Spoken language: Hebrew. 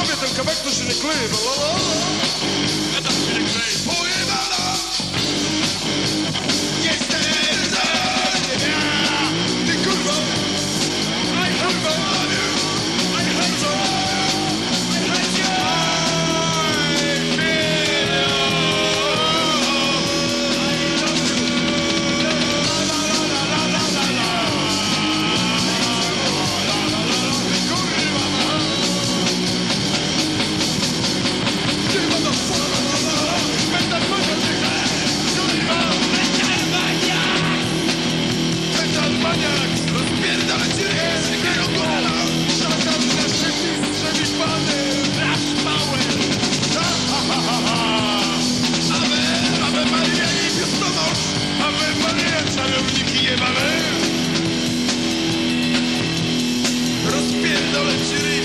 Kobiet ten kawałek, który nie kleił. Ten kleił. City.